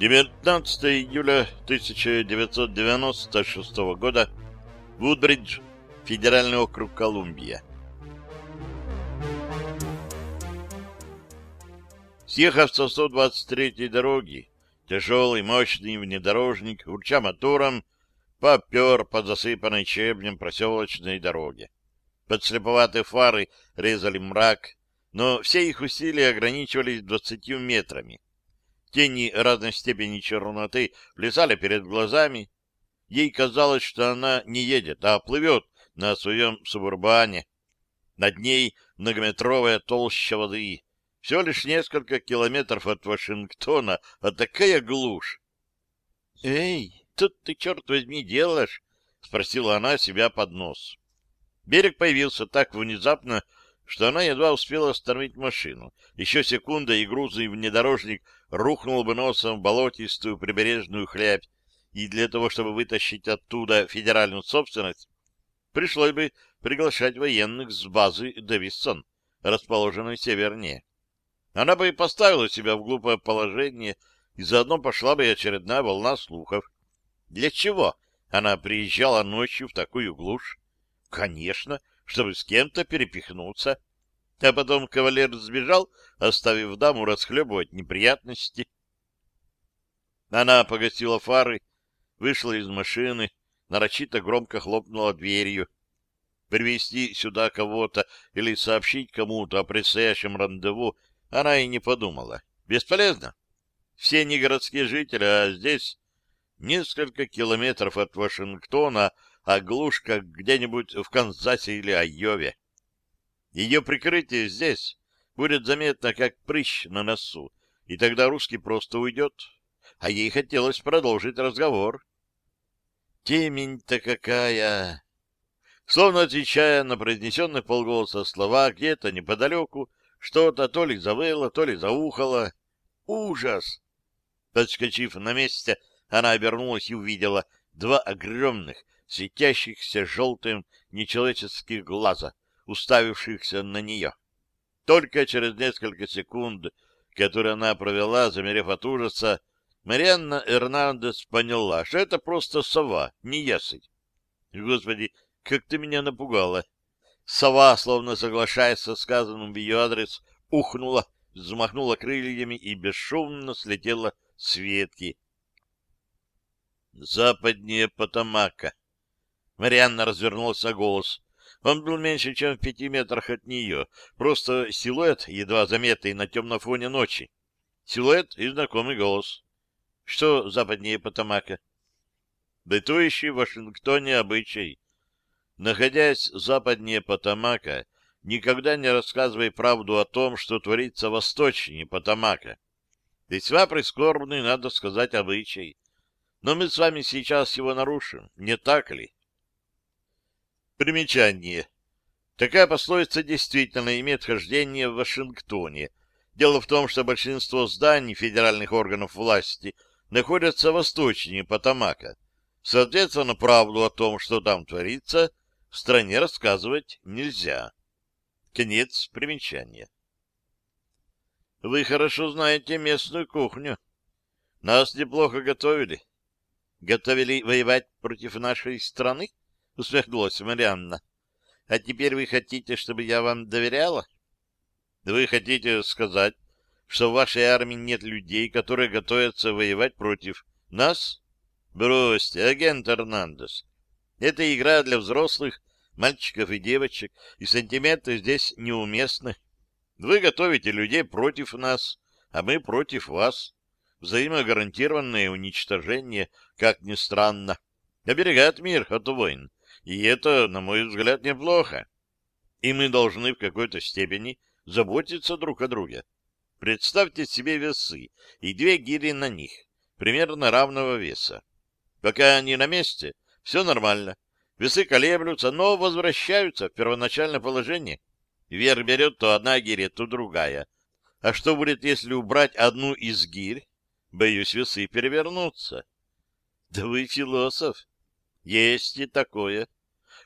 19 июля 1996 года. Вудбридж, Федеральный округ Колумбия. Съехав со 123-й дороги, тяжелый мощный внедорожник, урча мотором, попер по засыпанной щебнем проселочной дороге. Подслеповатые фары резали мрак, но все их усилия ограничивались двадцатью метрами. Тени разной степени черноты плясали перед глазами. Ей казалось, что она не едет, а плывет на своем субурбане. Над ней многометровая толща воды. Всего лишь несколько километров от Вашингтона, а такая глушь. — Эй, тут ты, черт возьми, делаешь? — спросила она себя под нос. Берег появился так внезапно, что она едва успела остановить машину. Еще секунда, и грузный внедорожник рухнул бы носом в болотистую прибережную хлябь, и для того, чтобы вытащить оттуда федеральную собственность, пришлось бы приглашать военных с базы Дэвисон, расположенной севернее. Она бы и поставила себя в глупое положение, и заодно пошла бы и очередная волна слухов. Для чего она приезжала ночью в такую глушь? Конечно, чтобы с кем-то перепихнуться. А потом кавалер сбежал, оставив даму расхлебывать неприятности. Она погасила фары, вышла из машины, нарочито громко хлопнула дверью. Привести сюда кого-то или сообщить кому-то о предстоящем рандеву она и не подумала. Бесполезно. Все не городские жители, а здесь несколько километров от Вашингтона а глушка где-нибудь в Канзасе или Айове. Ее прикрытие здесь будет заметно, как прыщ на носу, и тогда русский просто уйдет. А ей хотелось продолжить разговор. Темень-то какая! Словно отвечая на произнесенные полголоса слова, где-то неподалеку что-то то ли завыло, то ли заухало. Ужас! Подскочив на месте, она обернулась и увидела два огромных, светящихся желтым нечеловеческих глаза, уставившихся на нее. Только через несколько секунд, которые она провела, замерев от ужаса, Марианна Эрнандес поняла, что это просто сова, не ясыть. Господи, как ты меня напугала! Сова, словно соглашаясь со сказанным в ее адрес, ухнула, взмахнула крыльями и бесшумно слетела с ветки. Западнее Потамака. Марианна развернулась голос. Он был меньше, чем в пяти метрах от нее. Просто силуэт, едва заметный на темном фоне ночи. Силуэт и знакомый голос. Что западнее Потамака? Бытующий в Вашингтоне обычай. Находясь западнее Потамака, никогда не рассказывай правду о том, что творится восточнее Потамака. Весьма прискорбный, надо сказать, обычай. Но мы с вами сейчас его нарушим, не так ли? Примечание. Такая пословица действительно имеет хождение в Вашингтоне. Дело в том, что большинство зданий федеральных органов власти находятся восточнее Потамака. Соответственно, правду о том, что там творится, в стране рассказывать нельзя. Конец примечания. Вы хорошо знаете местную кухню. Нас неплохо готовили. Готовили воевать против нашей страны? — усмехнулась Марианна. — А теперь вы хотите, чтобы я вам доверяла? — Вы хотите сказать, что в вашей армии нет людей, которые готовятся воевать против нас? Бросьте, агент Эрнандес. Это игра для взрослых, мальчиков и девочек, и сантименты здесь неуместны. Вы готовите людей против нас, а мы против вас. Взаимогарантированное уничтожение, как ни странно, оберегает мир от войн. И это, на мой взгляд, неплохо. И мы должны в какой-то степени заботиться друг о друге. Представьте себе весы и две гири на них, примерно равного веса. Пока они на месте, все нормально. Весы колеблются, но возвращаются в первоначальное положение. Вверх берет то одна гиря, то другая. А что будет, если убрать одну из гирь? Боюсь, весы перевернутся. Да вы философ. Есть и такое.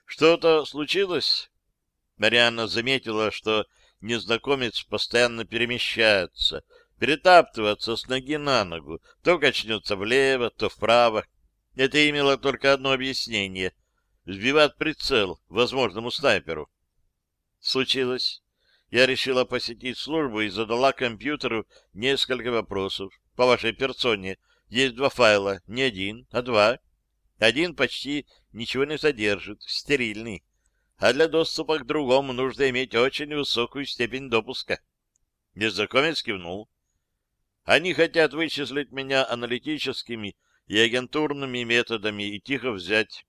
Что-то случилось? Марианна заметила, что незнакомец постоянно перемещается, перетаптываться с ноги на ногу, то качнется влево, то вправо. Это имело только одно объяснение — сбивать прицел возможному снайперу. Случилось. Я решила посетить службу и задала компьютеру несколько вопросов. По вашей персоне есть два файла, не один, а два. Один почти ничего не содержит, стерильный. А для доступа к другому нужно иметь очень высокую степень допуска. Незнакомец кивнул. Они хотят вычислить меня аналитическими и агентурными методами и тихо взять.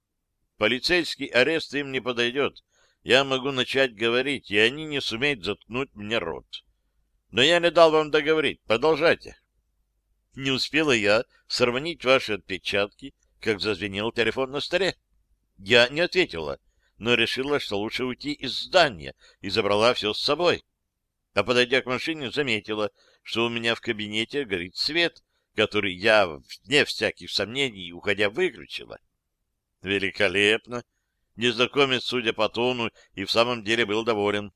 Полицейский арест им не подойдет. Я могу начать говорить, и они не сумеют заткнуть мне рот. Но я не дал вам договорить. Продолжайте. Не успела я сравнить ваши отпечатки, как зазвенел телефон на столе. Я не ответила, но решила, что лучше уйти из здания, и забрала все с собой. А подойдя к машине, заметила, что у меня в кабинете горит свет, который я, вне всяких сомнений, уходя, выключила. Великолепно! Незнакомец, судя по тону, и в самом деле был доволен.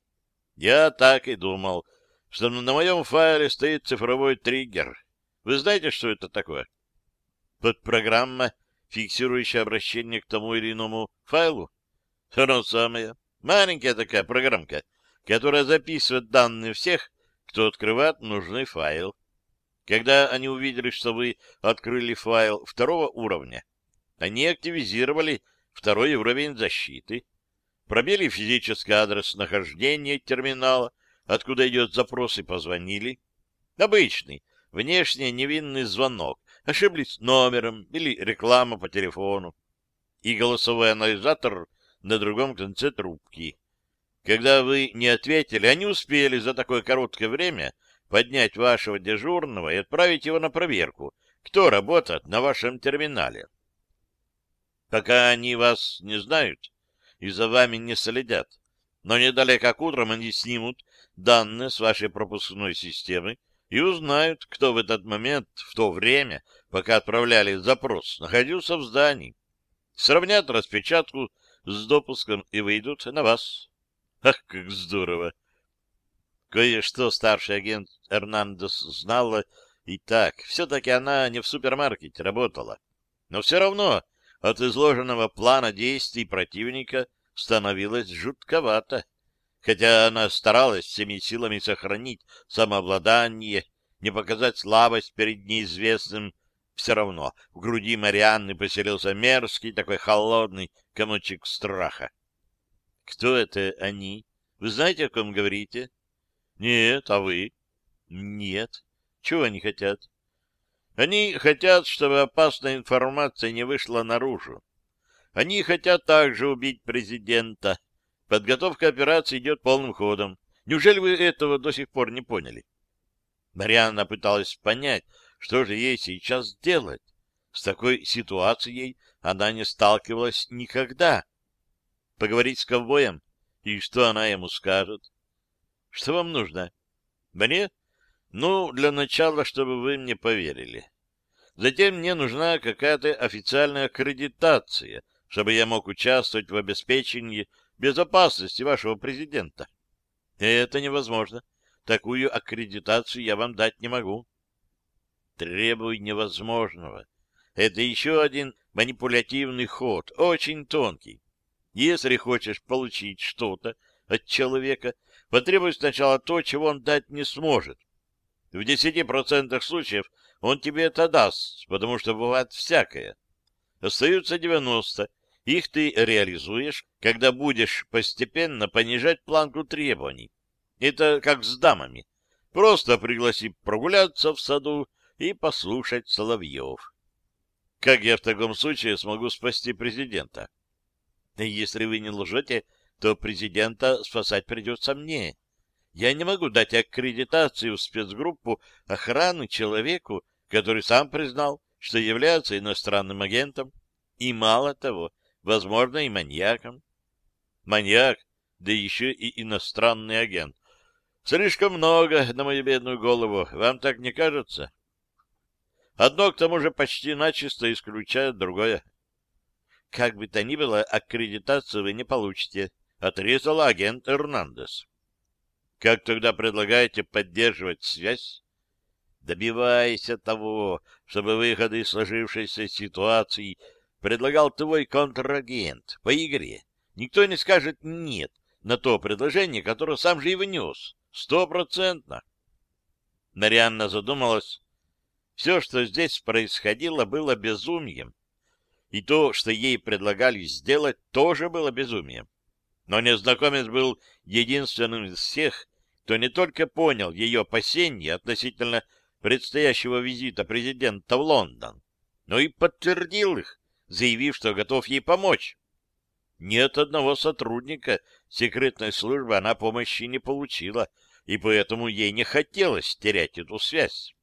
Я так и думал, что на моем файле стоит цифровой триггер. Вы знаете, что это такое? Подпрограмма, фиксирующая обращение к тому или иному файлу? Оно самое. Маленькая такая программка, которая записывает данные всех, кто открывает нужный файл. Когда они увидели, что вы открыли файл второго уровня, они активизировали второй уровень защиты, пробили физический адрес нахождения терминала, откуда идет запрос, и позвонили. Обычный, внешне невинный звонок, ошиблись номером или реклама по телефону. И голосовой анализатор на другом конце трубки. Когда вы не ответили, они успели за такое короткое время поднять вашего дежурного и отправить его на проверку, кто работает на вашем терминале. Пока они вас не знают и за вами не следят, но недалеко как утром они снимут данные с вашей пропускной системы и узнают, кто в этот момент, в то время, пока отправляли запрос, находился в здании. Сравнят распечатку с допуском и выйдут на вас. Ах, как здорово! Кое-что старший агент Эрнандес знала и так. Все-таки она не в супермаркете работала. Но все равно от изложенного плана действий противника становилось жутковато. Хотя она старалась всеми силами сохранить самообладание, не показать слабость перед неизвестным, все равно в груди Марианны поселился мерзкий, такой холодный комочек страха. Кто это они? Вы знаете, о ком говорите? Нет, а вы? Нет. Чего они хотят? Они хотят, чтобы опасная информация не вышла наружу. Они хотят также убить президента. Подготовка операции идет полным ходом. Неужели вы этого до сих пор не поняли? Марианна пыталась понять, что же ей сейчас делать. С такой ситуацией она не сталкивалась никогда поговорить с ковбоем? И что она ему скажет? Что вам нужно? Мне? Ну, для начала, чтобы вы мне поверили. Затем мне нужна какая-то официальная аккредитация, чтобы я мог участвовать в обеспечении безопасности вашего президента. Это невозможно. Такую аккредитацию я вам дать не могу. Требуй невозможного. Это еще один манипулятивный ход, очень тонкий. Если хочешь получить что-то от человека, потребуй сначала то, чего он дать не сможет. В 10% случаев он тебе это даст, потому что бывает всякое. Остаются 90. Их ты реализуешь, когда будешь постепенно понижать планку требований. Это как с дамами. Просто пригласи прогуляться в саду и послушать соловьев. Как я в таком случае смогу спасти президента? Если вы не лжете, то президента спасать придется мне. Я не могу дать аккредитацию в спецгруппу охраны человеку, который сам признал, что является иностранным агентом, и мало того, возможно, и маньяком. Маньяк, да еще и иностранный агент. Слишком много на мою бедную голову, вам так не кажется? Одно к тому же почти начисто исключает другое. Как бы то ни было, аккредитацию вы не получите, отрезал агент Эрнандес. Как тогда предлагаете поддерживать связь? Добивайся того, чтобы выходы из сложившейся ситуации предлагал твой контрагент по игре. Никто не скажет «нет» на то предложение, которое сам же и внес. Стопроцентно. Марианна задумалась. Все, что здесь происходило, было безумием. И то, что ей предлагали сделать, тоже было безумием. Но незнакомец был единственным из всех, кто не только понял ее опасения относительно предстоящего визита президента в Лондон, но и подтвердил их, заявив, что готов ей помочь. Нет одного сотрудника секретной службы она помощи не получила, и поэтому ей не хотелось терять эту связь.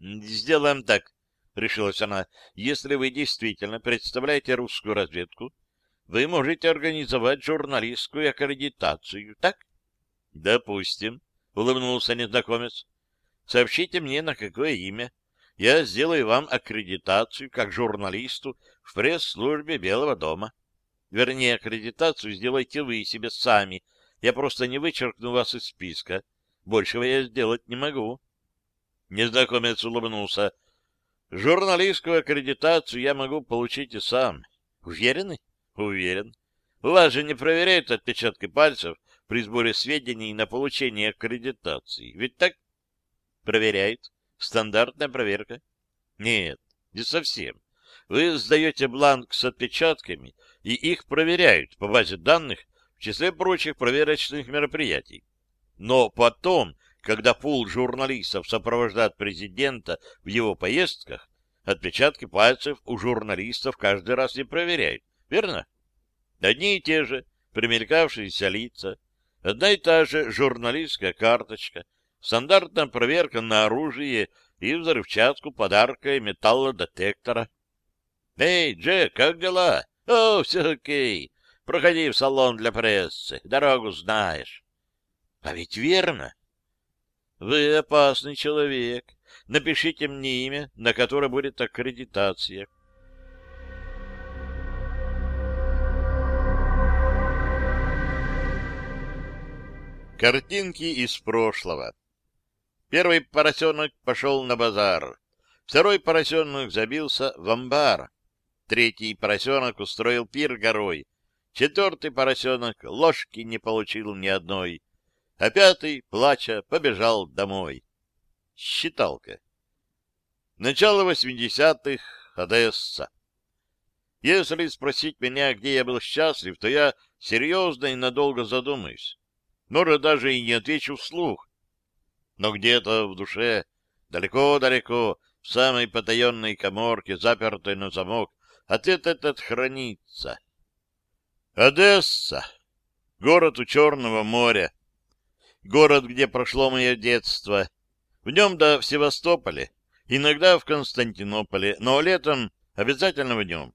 «Сделаем так», — решилась она, — «если вы действительно представляете русскую разведку, вы можете организовать журналистскую аккредитацию, так?» «Допустим», — улыбнулся незнакомец. «Сообщите мне, на какое имя. Я сделаю вам аккредитацию как журналисту в пресс-службе Белого дома. Вернее, аккредитацию сделайте вы себе сами. Я просто не вычеркну вас из списка. Большего я сделать не могу». Незнакомец улыбнулся. «Журналистскую аккредитацию я могу получить и сам. Уверены?» «Уверен. У вас же не проверяют отпечатки пальцев при сборе сведений на получение аккредитации. Ведь так? Проверяют. Стандартная проверка. Нет, не совсем. Вы сдаете бланк с отпечатками, и их проверяют по базе данных в числе прочих проверочных мероприятий. Но потом, когда пул журналистов сопровождает президента в его поездках, отпечатки пальцев у журналистов каждый раз не проверяют. Верно? Одни и те же примелькавшиеся лица, Одна и та же журналистская карточка, стандартная проверка на оружие и взрывчатку подарка и металлодетектора. «Эй, Джек, как дела?» «О, все окей. Проходи в салон для прессы. Дорогу знаешь». «А ведь верно?» «Вы опасный человек. Напишите мне имя, на которое будет аккредитация». Картинки из прошлого. Первый поросенок пошел на базар. Второй поросенок забился в амбар. Третий поросенок устроил пир горой. Четвертый поросенок ложки не получил ни одной. А пятый, плача, побежал домой. Считалка. Начало восьмидесятых. Одесса. Если спросить меня, где я был счастлив, то я серьезно и надолго задумаюсь. Может, даже и не отвечу вслух. Но где-то в душе, далеко-далеко, в самой потаенной коморке, запертой на замок, ответ этот хранится. Одесса. Город у Черного моря. Город, где прошло мое детство. В нем да в иногда в Константинополе, но летом обязательно в нем.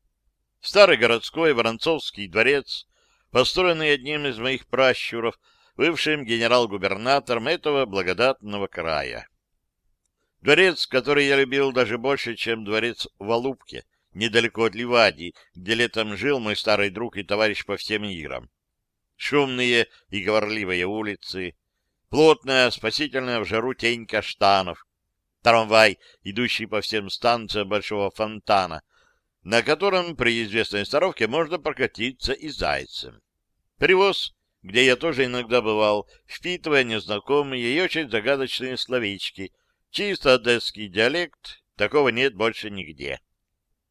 Старый городской Воронцовский дворец, построенный одним из моих пращуров, бывшим генерал-губернатором этого благодатного края. Дворец, который я любил даже больше, чем дворец в Алубке, недалеко от Ливадии, где летом жил мой старый друг и товарищ по всем играм. Шумные и говорливые улицы, плотная, спасительная в жару тень каштанов, трамвай, идущий по всем станциям большого фонтана, на котором при известной старовке можно прокатиться и зайцем. Привоз где я тоже иногда бывал, впитывая незнакомые и очень загадочные словечки. Чисто одесский диалект, такого нет больше нигде.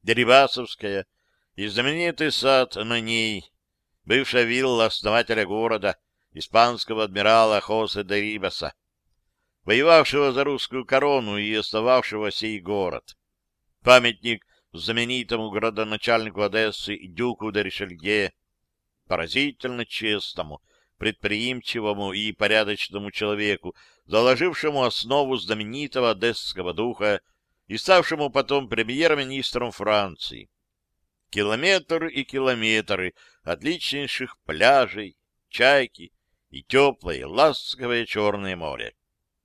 Дерибасовская и знаменитый сад на ней, бывшая вилла основателя города, испанского адмирала Хосе де Рибаса, воевавшего за русскую корону и остававшего сей город. Памятник знаменитому градоначальнику Одессы Дюку де Ришелье, поразительно честному, предприимчивому и порядочному человеку, заложившему основу знаменитого одесского духа и ставшему потом премьер-министром Франции. Километр и километры отличнейших пляжей, чайки и теплое, ласковое Черное море.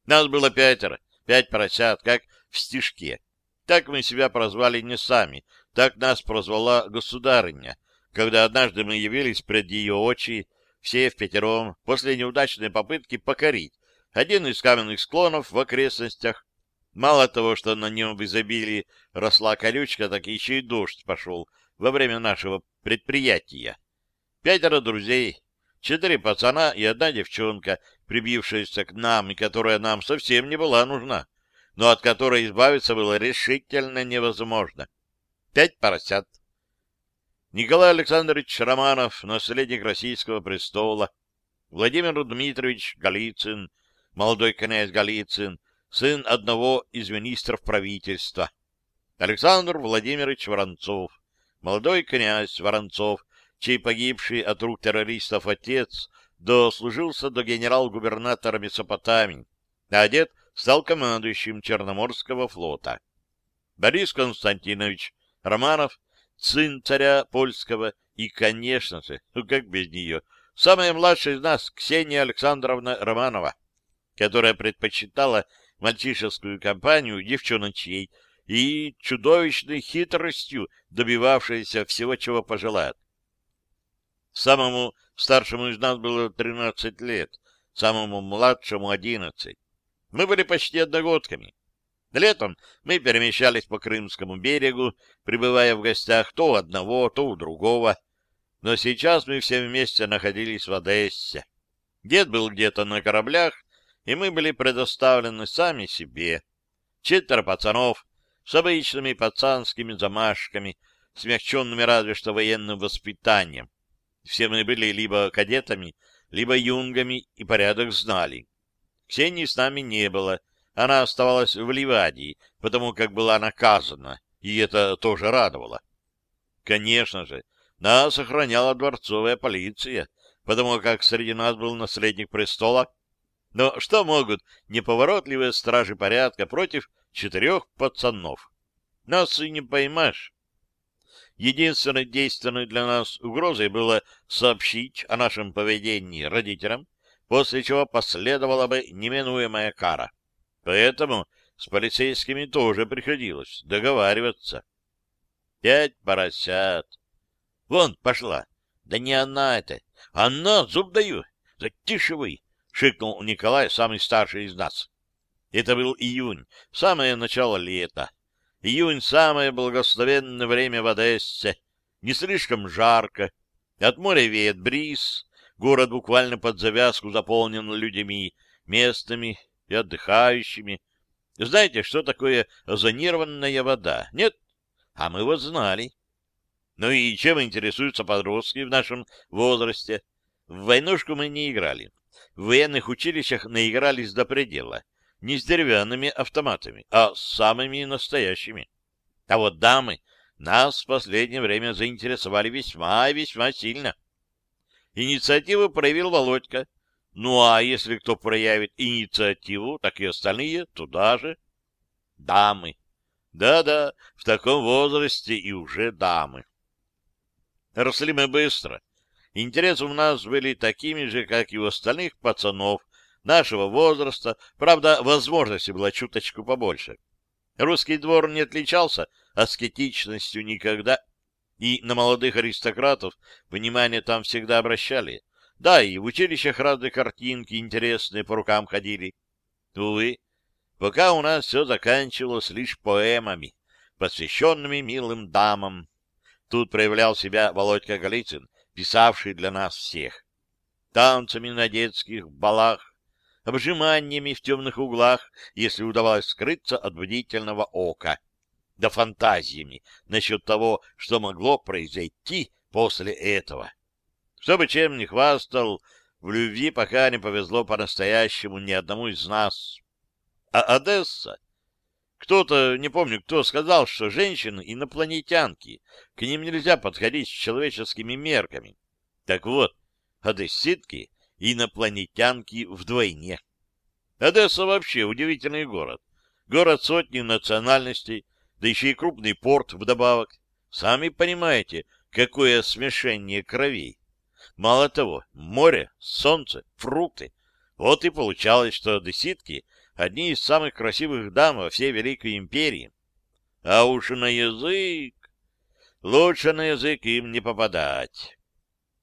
Нас было пятеро, пять поросят, как в стишке. Так мы себя прозвали не сами, так нас прозвала государыня, когда однажды мы явились пред ее очи, все в пятером, после неудачной попытки покорить один из каменных склонов в окрестностях Мало того, что на нем в изобилии росла колючка, так еще и дождь пошел во время нашего предприятия. Пятеро друзей, четыре пацана и одна девчонка, прибившаяся к нам и которая нам совсем не была нужна, но от которой избавиться было решительно невозможно. Пять поросят. Николай Александрович Романов, наследник российского престола, Владимир Дмитриевич Голицын, молодой князь Голицын, сын одного из министров правительства, Александр Владимирович Воронцов, молодой князь Воронцов, чей погибший от рук террористов отец дослужился до генерал-губернатора Месопотамии, а дед стал командующим Черноморского флота. Борис Константинович Романов, сын царя польского, и, конечно же, ну как без нее, самая младшая из нас, Ксения Александровна Романова, которая предпочитала мальчишескую компанию девчоночьей и чудовищной хитростью добивавшейся всего, чего пожелает. Самому старшему из нас было 13 лет, самому младшему — 11. Мы были почти одногодками. Летом мы перемещались по Крымскому берегу, пребывая в гостях то у одного, то у другого. Но сейчас мы все вместе находились в Одессе. Дед был где-то на кораблях, и мы были предоставлены сами себе. Четверо пацанов с обычными пацанскими замашками, смягченными разве что военным воспитанием. Все мы были либо кадетами, либо юнгами и порядок знали. Ксении с нами не было. Она оставалась в Ливадии, потому как была наказана, и это тоже радовало. Конечно же, нас охраняла дворцовая полиция, потому как среди нас был наследник престола, но что могут неповоротливые стражи порядка против четырех пацанов? Нас и не поймешь. Единственной действенной для нас угрозой было сообщить о нашем поведении родителям, после чего последовала бы неминуемая кара. Поэтому с полицейскими тоже приходилось договариваться. Пять поросят. Вон, пошла. Да не она это. Она, зуб даю. Затише вы. — шикнул Николай, самый старший из нас. Это был июнь, самое начало лета. Июнь — самое благословенное время в Одессе. Не слишком жарко. От моря веет бриз. Город буквально под завязку заполнен людьми, местными и отдыхающими. Знаете, что такое озонированная вода? Нет? А мы вот знали. Ну и чем интересуются подростки в нашем возрасте? В войнушку мы не играли в военных училищах наигрались до предела. Не с деревянными автоматами, а с самыми настоящими. А вот дамы нас в последнее время заинтересовали весьма и весьма сильно. Инициативу проявил Володька. Ну а если кто проявит инициативу, так и остальные туда же. Дамы. Да-да, в таком возрасте и уже дамы. Росли мы быстро. Интересы у нас были такими же, как и у остальных пацанов нашего возраста, правда, возможности было чуточку побольше. Русский двор не отличался аскетичностью никогда, и на молодых аристократов внимание там всегда обращали. Да, и в училищах разные картинки интересные по рукам ходили. Увы, пока у нас все заканчивалось лишь поэмами, посвященными милым дамам. Тут проявлял себя Володька Голицын, писавший для нас всех. Танцами на детских балах, обжиманиями в темных углах, если удавалось скрыться от бдительного ока, да фантазиями насчет того, что могло произойти после этого. Чтобы чем не хвастал, в любви пока не повезло по-настоящему ни одному из нас. А Одесса кто-то, не помню, кто сказал, что женщины инопланетянки, к ним нельзя подходить с человеческими мерками. Так вот, одесситки инопланетянки вдвойне. Одесса вообще удивительный город. Город сотни национальностей, да еще и крупный порт вдобавок. Сами понимаете, какое смешение кровей. Мало того, море, солнце, фрукты. Вот и получалось, что одесситки одни из самых красивых дам во всей Великой Империи. А уж на язык... Лучше на язык им не попадать.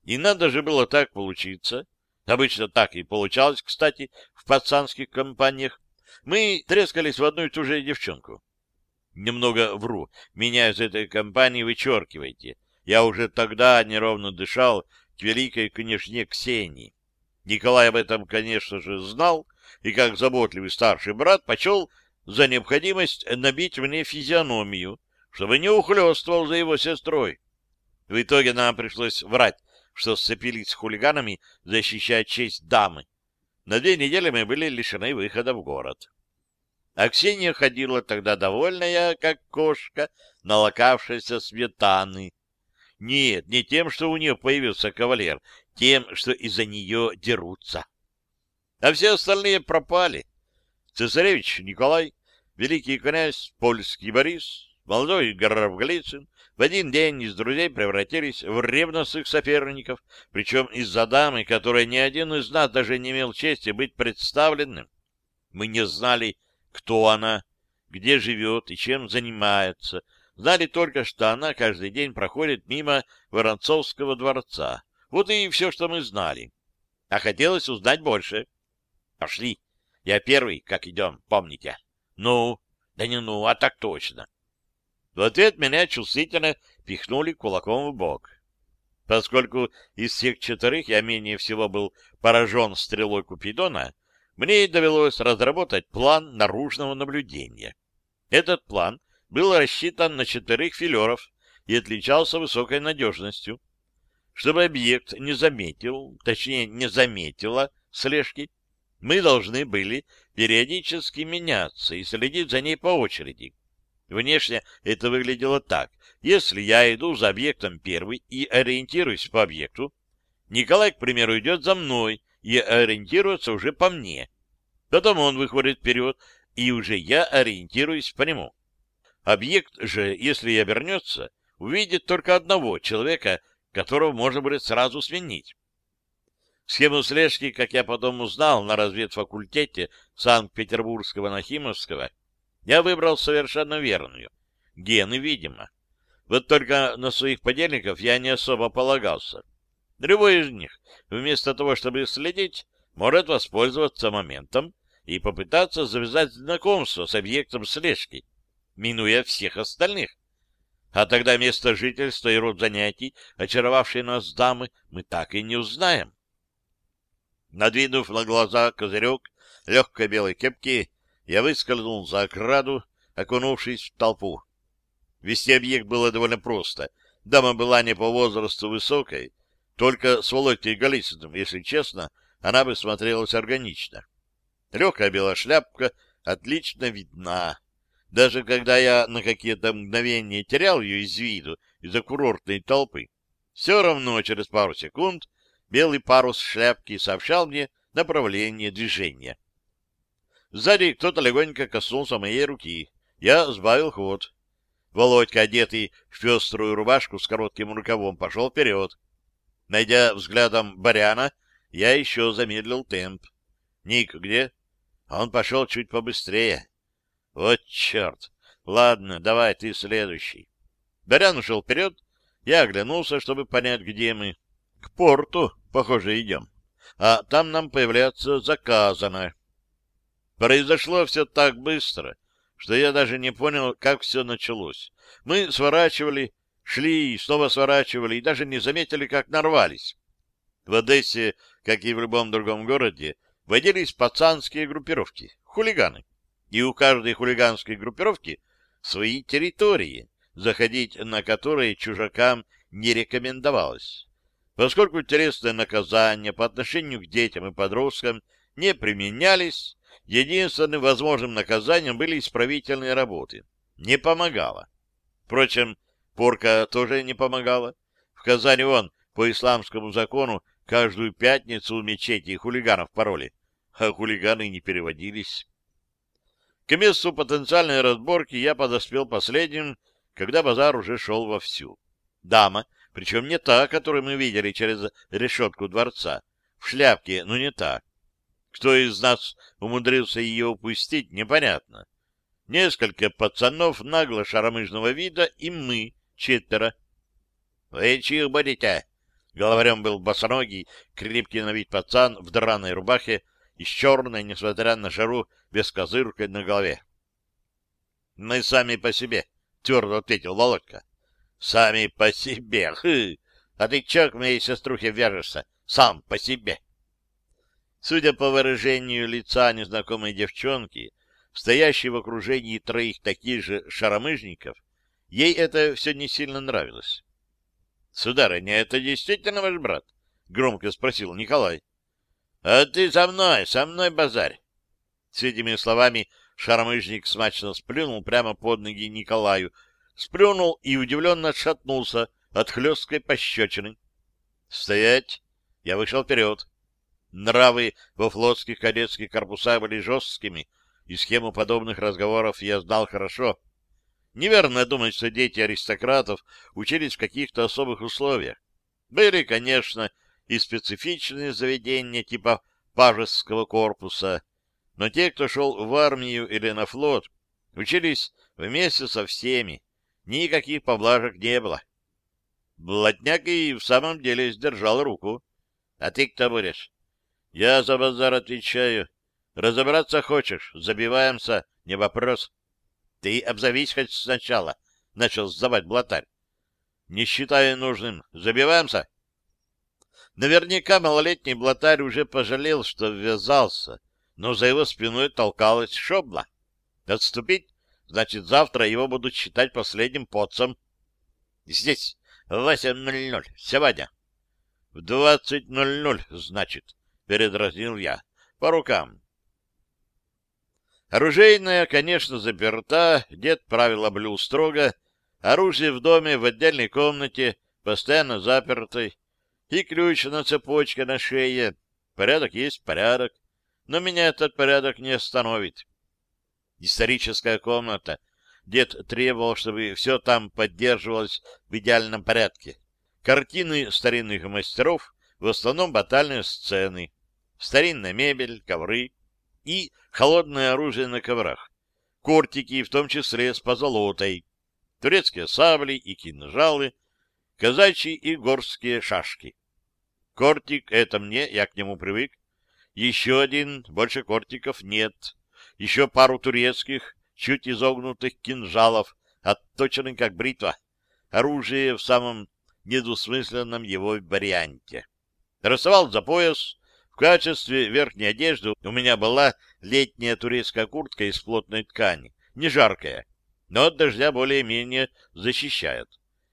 И надо же было так получиться. Обычно так и получалось, кстати, в пацанских компаниях, Мы трескались в одну и ту же девчонку. Немного вру, меня из этой компании вычеркивайте. Я уже тогда неровно дышал великой княжне Ксении. Николай об этом, конечно же, знал, и как заботливый старший брат почел за необходимость набить мне физиономию, чтобы не ухлёстывал за его сестрой. В итоге нам пришлось врать, что сцепились с хулиганами, защищая честь дамы. На две недели мы были лишены выхода в город. А Ксения ходила тогда довольная, как кошка, налокавшаяся сметаны. Нет, не тем, что у нее появился кавалер, тем, что из-за нее дерутся. А все остальные пропали. Цесаревич Николай, великий князь, польский Борис, молодой граф Голицын в один день из друзей превратились в ревностных соперников, причем из-за дамы, которой ни один из нас даже не имел чести быть представленным. Мы не знали, кто она, где живет и чем занимается. Знали только, что она каждый день проходит мимо Воронцовского дворца. Вот и все, что мы знали. А хотелось узнать больше. Пошли. Я первый, как идем, помните? Ну? Да не ну, а так точно. В ответ меня чувствительно пихнули кулаком в бок. Поскольку из всех четырех я менее всего был поражен стрелой Купидона, мне довелось разработать план наружного наблюдения. Этот план был рассчитан на четырех филеров и отличался высокой надежностью. Чтобы объект не заметил, точнее, не заметила слежки, мы должны были периодически меняться и следить за ней по очереди. Внешне это выглядело так. Если я иду за объектом первый и ориентируюсь по объекту, Николай, к примеру, идет за мной и ориентируется уже по мне. Потом он выходит вперед, и уже я ориентируюсь по нему. Объект же, если и обернется, увидит только одного человека, которого можно будет сразу сменить. Схему слежки, как я потом узнал на разведфакультете Санкт-Петербургского Нахимовского, я выбрал совершенно верную. Гены, видимо. Вот только на своих подельников я не особо полагался. Любой из них, вместо того, чтобы следить, может воспользоваться моментом и попытаться завязать знакомство с объектом слежки, минуя всех остальных. А тогда место жительства и род занятий, очаровавшие нас дамы, мы так и не узнаем. Надвинув на глаза козырек легкой белой кепки, я выскользнул за ограду, окунувшись в толпу. Вести объект было довольно просто. Дама была не по возрасту высокой, только с Володей Голицыным, если честно, она бы смотрелась органично. Легкая белая шляпка отлично видна. Даже когда я на какие-то мгновения терял ее из виду из-за курортной толпы, все равно через пару секунд белый парус шляпки сообщал мне направление движения. Сзади кто-то легонько коснулся моей руки. Я сбавил ход. Володька, одетый в пеструю рубашку с коротким рукавом, пошел вперед. Найдя взглядом Баряна, я еще замедлил темп. «Ник, где?» Он пошел чуть побыстрее. «Вот черт! Ладно, давай ты следующий». Барян ушел вперед, я оглянулся, чтобы понять, где мы. К порту, похоже, идем. А там нам появляется заказано. Произошло все так быстро, что я даже не понял, как все началось. Мы сворачивали, шли и снова сворачивали, и даже не заметили, как нарвались. В Одессе, как и в любом другом городе, водились пацанские группировки, хулиганы. И у каждой хулиганской группировки свои территории, заходить на которые чужакам не рекомендовалось. Поскольку телесные наказания по отношению к детям и подросткам не применялись, единственным возможным наказанием были исправительные работы. Не помогало. Впрочем, порка тоже не помогала. В Казани он, по исламскому закону, каждую пятницу у мечети хулиганов пароли, а хулиганы не переводились. К месту потенциальной разборки я подоспел последним, когда базар уже шел вовсю. Дама, причем не та, которую мы видели через решетку дворца, в шляпке, но не та, кто из нас умудрился ее упустить, непонятно. Несколько пацанов нагло шаромыжного вида и мы, четверо. — Вы чьих будете? Головарем был босоногий, крепкий на вид пацан в драной рубахе и с черной, несмотря на жару, без козыркой на голове. — Мы сами по себе, — твердо ответил Володька. — Сами по себе, хы! А ты чё к моей сеструхе вяжешься? Сам по себе. Судя по выражению лица незнакомой девчонки, стоящей в окружении троих таких же шаромыжников, ей это все не сильно нравилось. — Сударыня, это действительно ваш брат? — громко спросил Николай. — А ты со мной, со мной базарь. С этими словами шаромыжник смачно сплюнул прямо под ноги Николаю, сплюнул и удивленно отшатнулся от хлесткой пощечины. «Стоять!» Я вышел вперед. Нравы во флотских кадетских корпусах были жесткими, и схему подобных разговоров я знал хорошо. Неверно думать, что дети аристократов учились в каких-то особых условиях. Были, конечно, и специфичные заведения типа пажеского корпуса, но те, кто шел в армию или на флот, учились вместе со всеми, никаких поблажек не было. Блатняк и в самом деле сдержал руку. — А ты кто будешь? — Я за базар отвечаю. Разобраться хочешь? Забиваемся, не вопрос. — Ты обзовись хоть сначала, — начал сдавать блатарь. — Не считаю нужным. Забиваемся? Наверняка малолетний блатарь уже пожалел, что ввязался, но за его спиной толкалась шобла. Отступить значит завтра его будут считать последним поцом. Здесь ноль ноль. Сегодня. В двадцать ноль ноль, значит, передразнил я. По рукам. Оружейная, конечно, заперта, дед правила блюл строго, оружие в доме в отдельной комнате, постоянно запертой, и ключ на цепочке на шее. Порядок есть порядок, но меня этот порядок не остановит. Историческая комната — Дед требовал, чтобы все там поддерживалось в идеальном порядке. Картины старинных мастеров, в основном батальные сцены, старинная мебель, ковры и холодное оружие на коврах, кортики, в том числе с позолотой, турецкие сабли и кинжалы, казачьи и горские шашки. Кортик — это мне, я к нему привык. Еще один, больше кортиков нет. Еще пару турецких, чуть изогнутых кинжалов, отточенных как бритва, оружие в самом недвусмысленном его варианте. Рассовал за пояс. В качестве верхней одежды у меня была летняя турецкая куртка из плотной ткани, не жаркая, но от дождя более-менее защищает.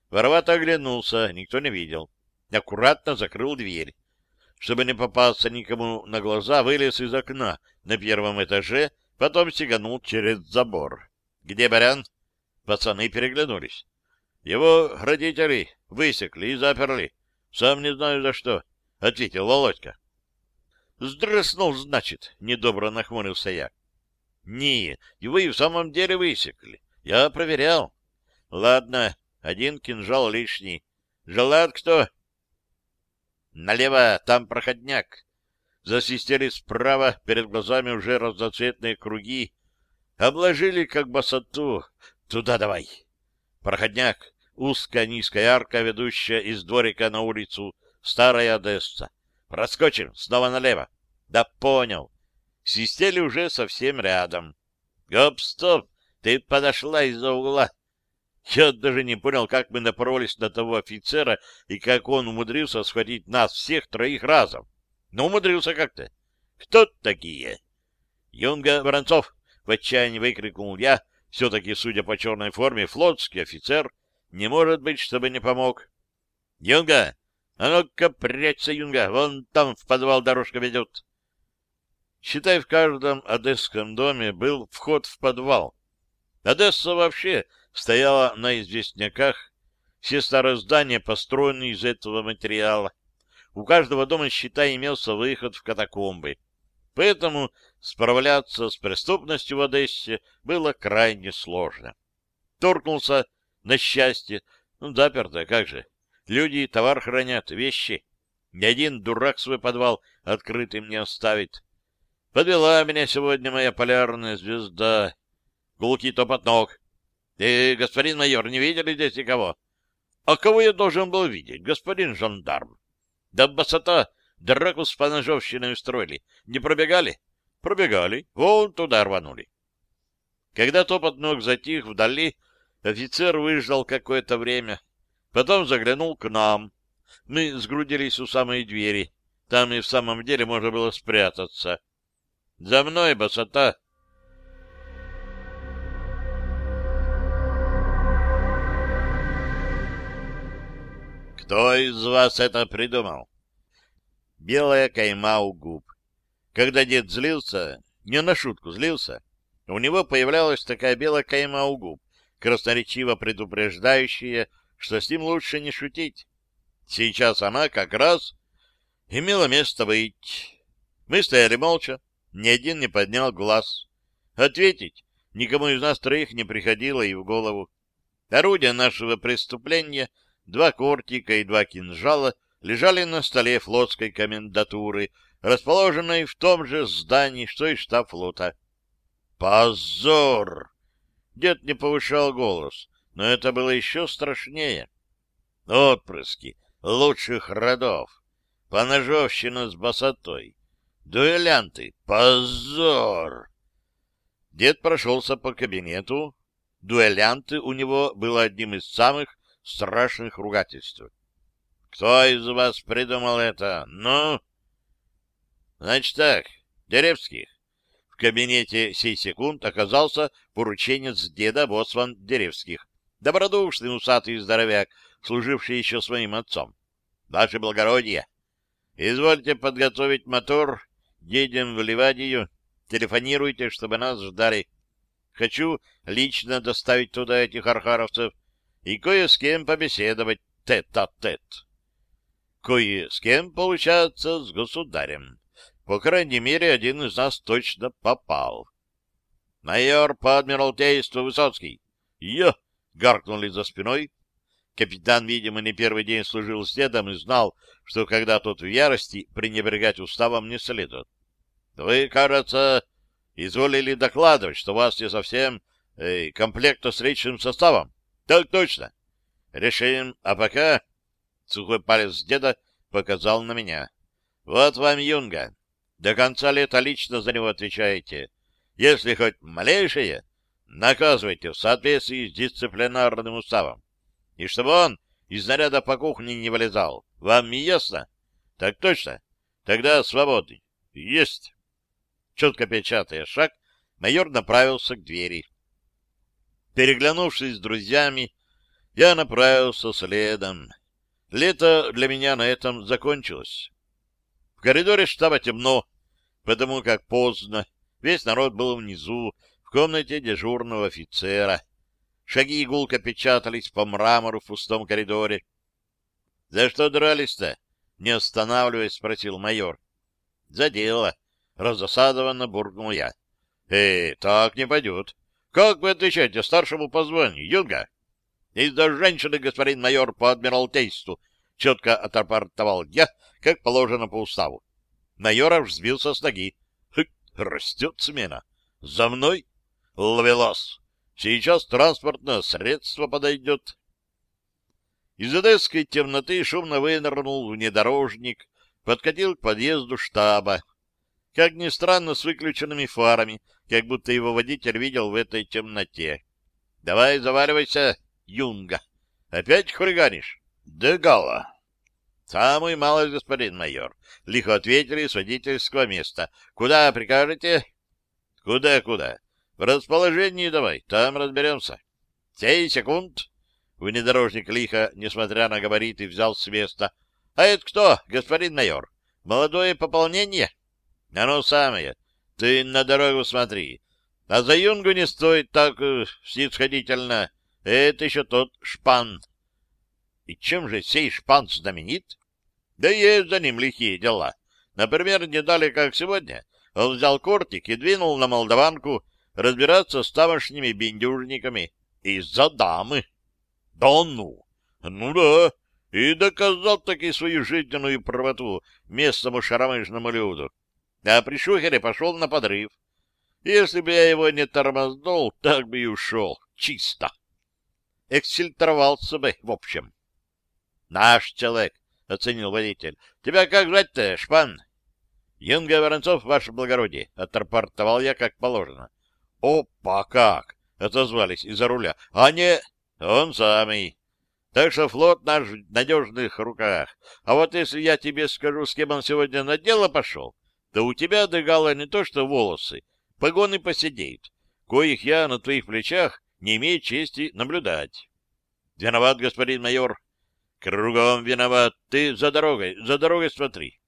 Воровато оглянулся, никто не видел. Аккуратно закрыл дверь. Чтобы не попасться никому на глаза, вылез из окна на первом этаже Потом сиганул через забор. «Где барян?» Пацаны переглянулись. «Его родители высекли и заперли. Сам не знаю за что», — ответил Володька. «Сдрыснул, значит», — недобро нахмурился я. «Не, его и в самом деле высекли. Я проверял. Ладно, один кинжал лишний. Желает кто?» «Налево, там проходняк», засвистели справа, перед глазами уже разноцветные круги. Обложили как басоту. Туда давай. Проходняк, узкая низкая арка, ведущая из дворика на улицу, старая Одесса. Проскочим, снова налево. Да понял. Свистели уже совсем рядом. Гоп, стоп, ты подошла из-за угла. Я даже не понял, как мы напоролись на того офицера и как он умудрился схватить нас всех троих разом. Но умудрился как-то. Кто такие? Юнга Воронцов, в отчаянии выкрикнул я, все-таки, судя по черной форме, флотский офицер, не может быть, чтобы не помог. Юнга, а ну-ка прячься, Юнга, вон там в подвал дорожка ведет. Считай, в каждом одесском доме был вход в подвал. Одесса вообще стояла на известняках, все старые здания построены из этого материала. У каждого дома, считай, имелся выход в катакомбы. Поэтому справляться с преступностью в Одессе было крайне сложно. Торкнулся на счастье. Ну, заперто, как же. Люди товар хранят, вещи. Ни один дурак свой подвал открытым не оставит. Подвела меня сегодня моя полярная звезда. Гулкий топот ног. Ты, господин майор, не видели здесь никого? А кого я должен был видеть, господин жандарм? Да басота драку с поножовщиной устроили. Не пробегали? Пробегали. Вон туда рванули. Когда топот ног затих вдали, офицер выждал какое-то время. Потом заглянул к нам. Мы сгрудились у самой двери. Там и в самом деле можно было спрятаться. «За мной, босота!» «Кто из вас это придумал?» Белая кайма у губ. Когда дед злился, не на шутку злился, у него появлялась такая белая кайма у губ, красноречиво предупреждающая, что с ним лучше не шутить. Сейчас она как раз имела место быть. Мы стояли молча, ни один не поднял глаз. Ответить никому из нас троих не приходило и в голову. Орудие нашего преступления, два кортика и два кинжала, лежали на столе флотской комендатуры, расположенной в том же здании, что и штаб флота. «Позор!» Дед не повышал голос, но это было еще страшнее. Отпрыски лучших родов, поножовщина с босотой, дуэлянты, позор! Дед прошелся по кабинету. Дуэлянты у него было одним из самых страшных ругательств. Кто из вас придумал это? Ну? Значит так, Деревских. В кабинете сей секунд оказался порученец деда Боцман Деревских, добродушный усатый здоровяк, служивший еще своим отцом. Ваше благородие, извольте подготовить мотор, едем в Ливадию, телефонируйте, чтобы нас ждали. Хочу лично доставить туда этих архаровцев и кое с кем побеседовать тет-а-тет. -тет. Кое с кем, получается, с государем. По крайней мере, один из нас точно попал. Майор по адмиралтейству Высоцкий. Я! гаркнули за спиной. Капитан, видимо, не первый день служил с дедом и знал, что когда тот в ярости, пренебрегать уставом не следует. Вы, кажется, изволили докладывать, что у вас не совсем э, комплекта с речным составом. Так точно. Решим, а пока... Сухой палец деда показал на меня. Вот вам юнга. До конца лета лично за него отвечаете. Если хоть малейшее, наказывайте в соответствии с дисциплинарным уставом. И чтобы он из наряда по кухне не вылезал. Вам не ясно? Так точно. Тогда свободный. Есть. Четко печатая шаг, майор направился к двери. Переглянувшись с друзьями, я направился следом. Лето для меня на этом закончилось. В коридоре штаба темно, потому как поздно. Весь народ был внизу, в комнате дежурного офицера. Шаги игулка печатались по мрамору в пустом коридоре. — За что дрались-то? — не останавливаясь, спросил майор. — За дело. Разосадованно буркнул я. — Эй, так не пойдет. Как вы отвечаете старшему по званию, Юнга? — Из-за женщины, господин майор, по адмиралтейству, — четко отрапортовал я, как положено по уставу. Майор взбился с ноги. Растет смена. За мной? Ловелас. Сейчас транспортное средство подойдет. Из одесской темноты шумно вынырнул внедорожник, подкатил к подъезду штаба. Как ни странно, с выключенными фарами, как будто его водитель видел в этой темноте. — Давай заваривайся, юнга. Опять хулиганишь? — Да гала. «Самый малый, господин майор», — лихо ответили с водительского места. «Куда прикажете?» «Куда-куда? В расположении давай, там разберемся». «Сей секунд!» Внедорожник лихо, несмотря на габариты, взял с места. «А это кто, господин майор? Молодое пополнение?» «Оно самое. Ты на дорогу смотри. А за юнгу не стоит так э, снисходительно. Это еще тот шпан». И чем же сей шпан знаменит? Да есть за ним лихие дела. Например, не дали, как сегодня, он взял кортик и двинул на молдаванку разбираться с тамошними бендюжниками из-за дамы. Да ну! Ну да, и доказал таки свою жизненную правоту местному шаромыжному люду. А при шухере пошел на подрыв. Если бы я его не тормознул, так бы и ушел. Чисто. Эксфильтровался бы, в общем. Наш человек, — оценил водитель. — Тебя как звать-то, шпан? — Юнга Воронцов, ваше благородие, — отрапортовал я как положено. — Опа, как! — отозвались из-за руля. — А не... — Он самый. Так что флот наш в надежных руках. А вот если я тебе скажу, с кем он сегодня на дело пошел, то у тебя, Дегала, не то что волосы, погоны посидеют, коих я на твоих плечах не имею чести наблюдать. — Виноват, господин майор. — Кругом виноват. Ты за дорогой, за дорогой смотри.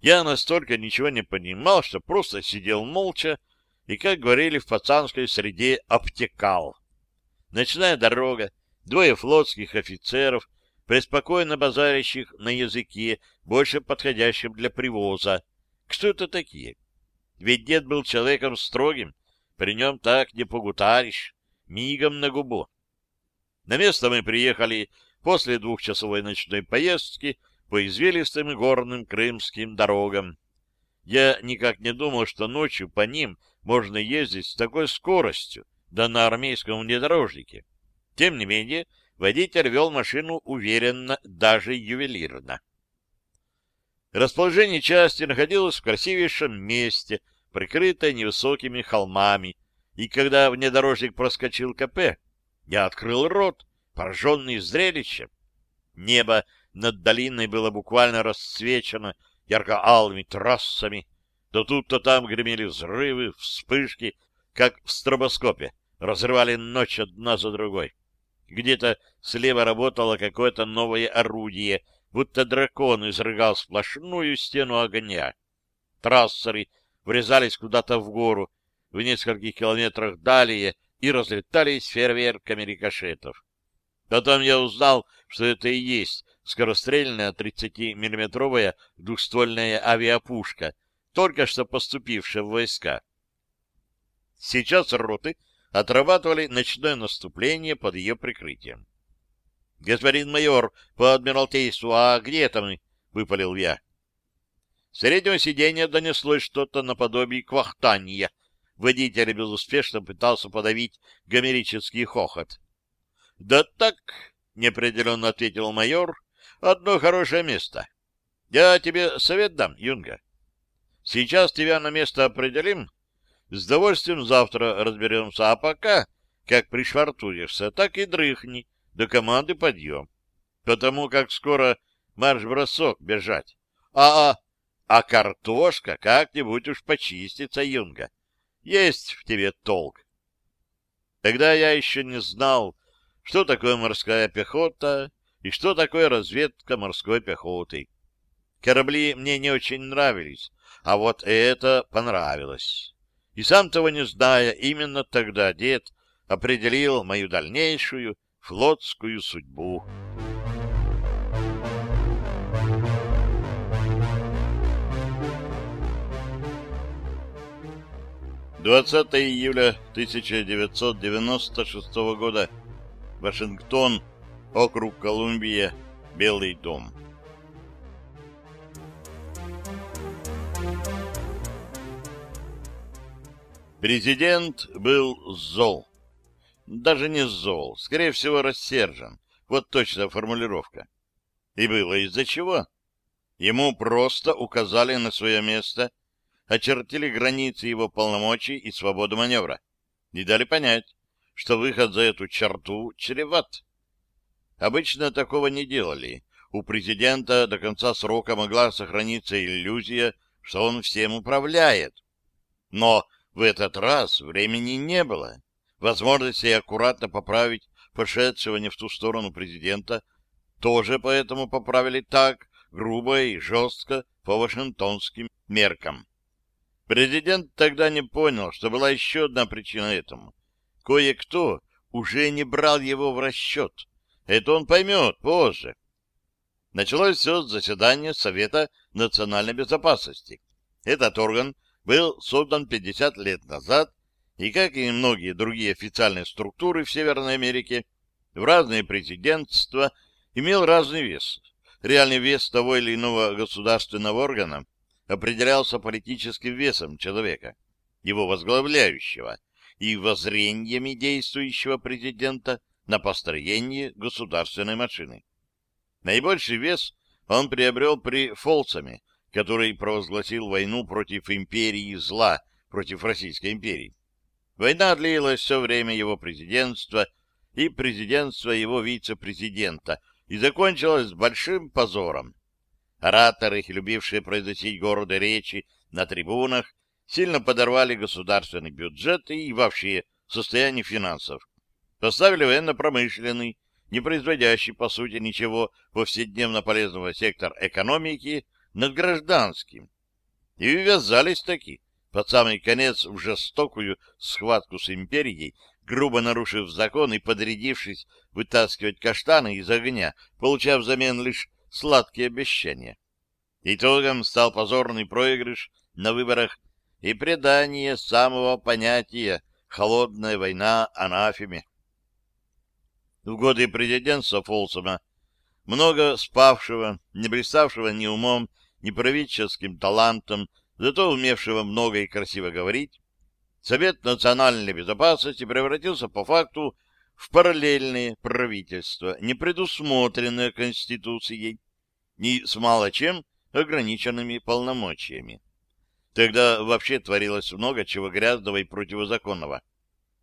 Я настолько ничего не понимал, что просто сидел молча и, как говорили в пацанской среде, обтекал. Ночная дорога, двое флотских офицеров, преспокойно базарящих на языке, больше подходящем для привоза. Кто это такие? Ведь дед был человеком строгим, при нем так не погутаришь, мигом на губу. На место мы приехали после двухчасовой ночной поездки по извилистым горным крымским дорогам. Я никак не думал, что ночью по ним можно ездить с такой скоростью, да на армейском внедорожнике. Тем не менее, водитель вел машину уверенно, даже ювелирно. Расположение части находилось в красивейшем месте, прикрытое невысокими холмами, и когда внедорожник проскочил КП, я открыл рот, пораженный зрелищем. Небо над долиной было буквально расцвечено ярко-алыми трассами, то тут, то там гремели взрывы, вспышки, как в стробоскопе, разрывали ночь одна за другой. Где-то слева работало какое-то новое орудие, будто дракон изрыгал сплошную стену огня. Трассеры врезались куда-то в гору, в нескольких километрах далее, и разлетались фейерверками рикошетов. Потом я узнал, что это и есть скорострельная 30-миллиметровая двухствольная авиапушка, только что поступившая в войска. Сейчас роты отрабатывали ночное наступление под ее прикрытием. — Господин майор, по Адмиралтейству, а где это мы? — выпалил я. С среднего сиденья донеслось что-то наподобие квахтанья. Водитель безуспешно пытался подавить гомерический хохот. — Да так, — неопределенно ответил майор, — одно хорошее место. Я тебе совет дам, Юнга. Сейчас тебя на место определим, с удовольствием завтра разберемся, а пока, как пришвартуешься, так и дрыхни, до команды подъем. Потому как скоро марш-бросок бежать. А, а, а картошка как-нибудь уж почистится, юнга. Есть в тебе толк. Тогда я еще не знал, что такое морская пехота и что такое разведка морской пехоты. Корабли мне не очень нравились, а вот это понравилось. И сам того не зная, именно тогда дед определил мою дальнейшую флотскую судьбу. Двадцатое июля 1996 года. Вашингтон, округ Колумбия, Белый дом. Президент был зол. Даже не зол, скорее всего, рассержен. Вот точная формулировка. И было из-за чего? Ему просто указали на свое место, очертили границы его полномочий и свободу маневра. И дали понять, что выход за эту черту чреват. Обычно такого не делали. У президента до конца срока могла сохраниться иллюзия, что он всем управляет. Но в этот раз времени не было. Возможности аккуратно поправить пошедшего не в ту сторону президента тоже поэтому поправили так, грубо и жестко по вашингтонским меркам. Президент тогда не понял, что была еще одна причина этому. Кое-кто уже не брал его в расчет. Это он поймет позже. Началось все с заседания Совета национальной безопасности. Этот орган был создан 50 лет назад и, как и многие другие официальные структуры в Северной Америке, в разные президентства имел разный вес. Реальный вес того или иного государственного органа определялся политическим весом человека, его возглавляющего, и воззрениями действующего президента на построение государственной машины. Наибольший вес он приобрел при Фолцаме, который провозгласил войну против империи зла, против Российской империи. Война длилась все время его президентства и президентства его вице-президента и закончилась большим позором. Ораторы, любившие произносить города речи на трибунах, сильно подорвали государственный бюджет и вообще состояние финансов. Поставили военно-промышленный, не производящий, по сути, ничего повседневно полезного сектор экономики над гражданским. И ввязались таки под самый конец в жестокую схватку с империей, грубо нарушив закон и подрядившись вытаскивать каштаны из огня, получав взамен лишь сладкие обещания. Итогом стал позорный проигрыш на выборах и предание самого понятия «холодная война анафеме». В годы президентства Фолсома много спавшего, не блиставшего ни умом, ни правительским талантом, зато умевшего много и красиво говорить, Совет национальной безопасности превратился по факту в параллельное правительство, не предусмотренное Конституцией, и с мало чем ограниченными полномочиями. Тогда вообще творилось много чего грязного и противозаконного.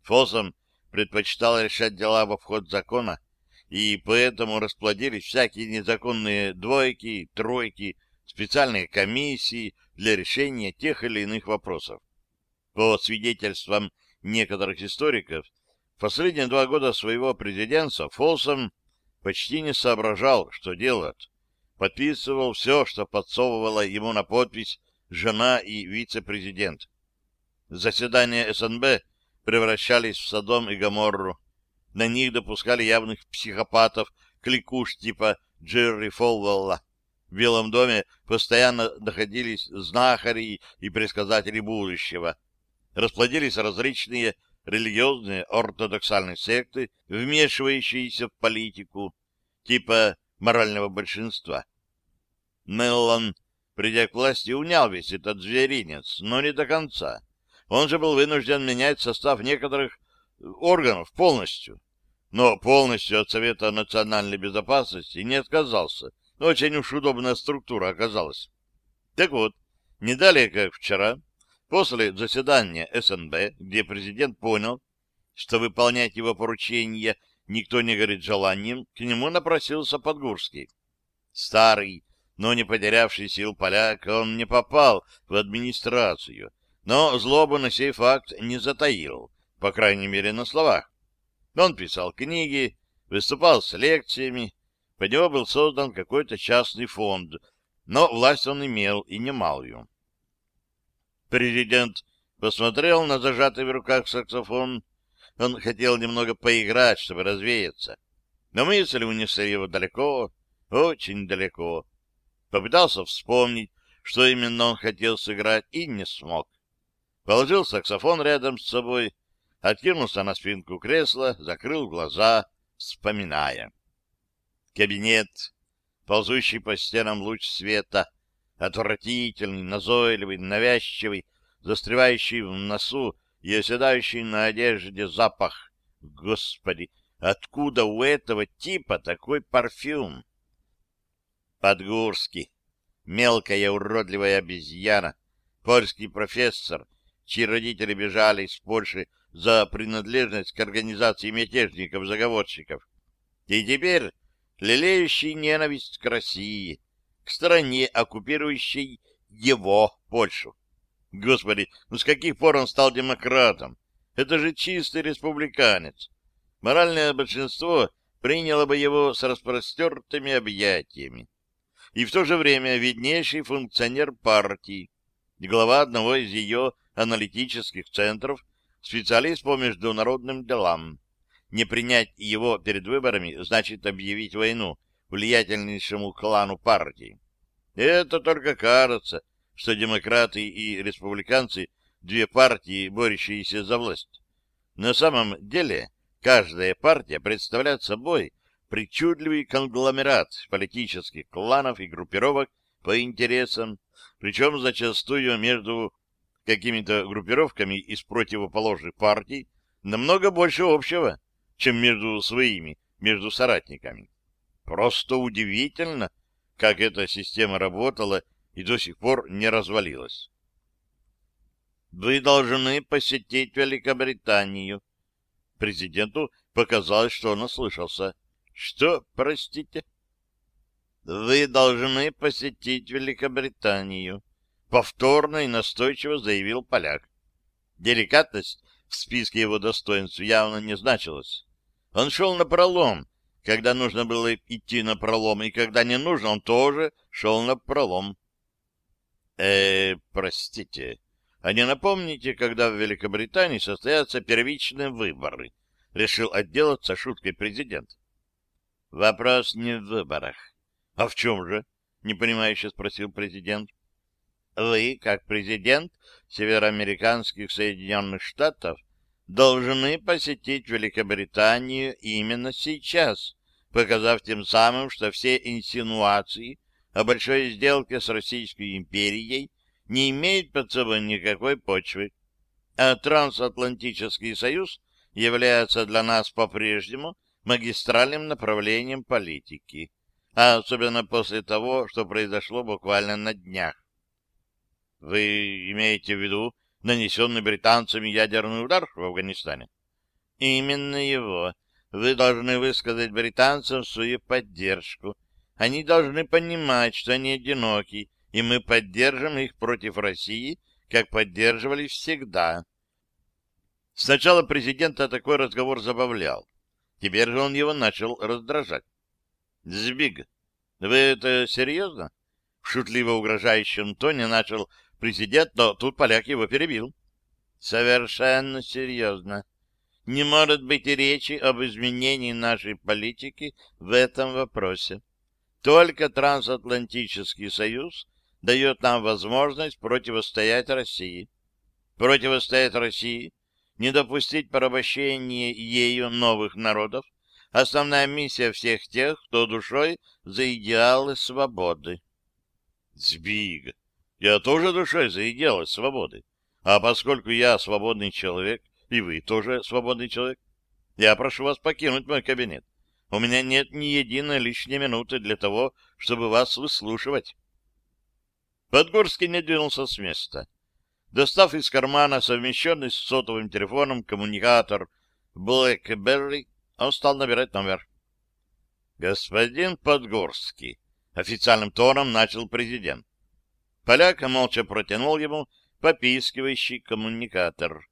Фосом предпочитал решать дела в обход закона, и поэтому расплодились всякие незаконные двойки, тройки, специальные комиссии для решения тех или иных вопросов. По свидетельствам некоторых историков, в последние два года своего президентства Фолсом почти не соображал, что делать. Подписывал все, что подсовывала ему на подпись жена и вице-президент. Заседания СНБ превращались в Содом и Гоморру. На них допускали явных психопатов, кликуш типа Джерри Фолвелла. В Белом доме постоянно находились знахари и предсказатели будущего. Расплодились различные религиозные ортодоксальные секты, вмешивающиеся в политику, типа морального большинства. Меллон, придя к власти, унял весь этот зверинец, но не до конца. Он же был вынужден менять состав некоторых органов полностью. Но полностью от Совета национальной безопасности не отказался. Очень уж удобная структура оказалась. Так вот, не далее, как вчера, после заседания СНБ, где президент понял, что выполнять его поручения никто не горит желанием, к нему напросился Подгурский. Старый, но не потерявший сил поляк, он не попал в администрацию, но злобу на сей факт не затаил, по крайней мере, на словах. Он писал книги, выступал с лекциями, по него был создан какой-то частный фонд, но власть он имел и немалую. Президент посмотрел на зажатый в руках саксофон. Он хотел немного поиграть, чтобы развеяться. Но мысли унесли его далеко, очень далеко. Попытался вспомнить, что именно он хотел сыграть, и не смог положил саксофон рядом с собой, откинулся на спинку кресла, закрыл глаза, вспоминая. Кабинет, ползущий по стенам луч света, отвратительный, назойливый, навязчивый, застревающий в носу и оседающий на одежде запах. Господи, откуда у этого типа такой парфюм? Подгурский, мелкая уродливая обезьяна, польский профессор, чьи родители бежали из Польши за принадлежность к организации мятежников-заговорщиков. И теперь лелеющий ненависть к России, к стране, оккупирующей его, Польшу. Господи, ну с каких пор он стал демократом? Это же чистый республиканец. Моральное большинство приняло бы его с распростертыми объятиями. И в то же время виднейший функционер партии, глава одного из ее аналитических центров, специалист по международным делам. Не принять его перед выборами значит объявить войну влиятельнейшему клану партии. Это только кажется, что демократы и республиканцы — две партии, борющиеся за власть. На самом деле каждая партия представляет собой причудливый конгломерат политических кланов и группировок по интересам, причем зачастую между какими-то группировками из противоположных партий намного больше общего, чем между своими, между соратниками. Просто удивительно, как эта система работала и до сих пор не развалилась. Вы должны посетить Великобританию. Президенту показалось, что он ослышался. Что, простите? Вы должны посетить Великобританию. Повторно и настойчиво заявил поляк. Деликатность в списке его достоинств явно не значилась. Он шел на пролом, когда нужно было идти на пролом, и когда не нужно, он тоже шел на пролом. э простите, а не напомните, когда в Великобритании состоятся первичные выборы? Решил отделаться шуткой президент. Вопрос не в выборах. А в чем же? Непонимающе спросил президент. Вы, как президент североамериканских Соединенных Штатов, должны посетить Великобританию именно сейчас, показав тем самым, что все инсинуации о большой сделке с Российской империей не имеют под собой никакой почвы, а Трансатлантический союз является для нас по-прежнему магистральным направлением политики, а особенно после того, что произошло буквально на днях. Вы имеете в виду нанесенный британцами ядерный удар в Афганистане? Именно его. Вы должны высказать британцам свою поддержку. Они должны понимать, что они одиноки, и мы поддержим их против России, как поддерживали всегда. Сначала президента такой разговор забавлял. Теперь же он его начал раздражать. «Збиг, вы это серьезно?» В шутливо угрожающем тоне начал президент, но тут поляк его перебил. «Совершенно серьезно. Не может быть и речи об изменении нашей политики в этом вопросе. Только трансатлантический союз дает нам возможность противостоять России. Противостоять России, не допустить порабощения ею новых народов, основная миссия всех тех, кто душой за идеалы свободы. Збиг, я тоже душой за идеалы свободы. А поскольку я свободный человек, и вы тоже свободный человек. Я прошу вас покинуть мой кабинет. У меня нет ни единой лишней минуты для того, чтобы вас выслушивать. Подгорский не двинулся с места. Достав из кармана совмещенный с сотовым телефоном коммуникатор BlackBerry, он стал набирать номер. «Господин Подгорский», — официальным тоном начал президент. Поляк молча протянул ему попискивающий коммуникатор.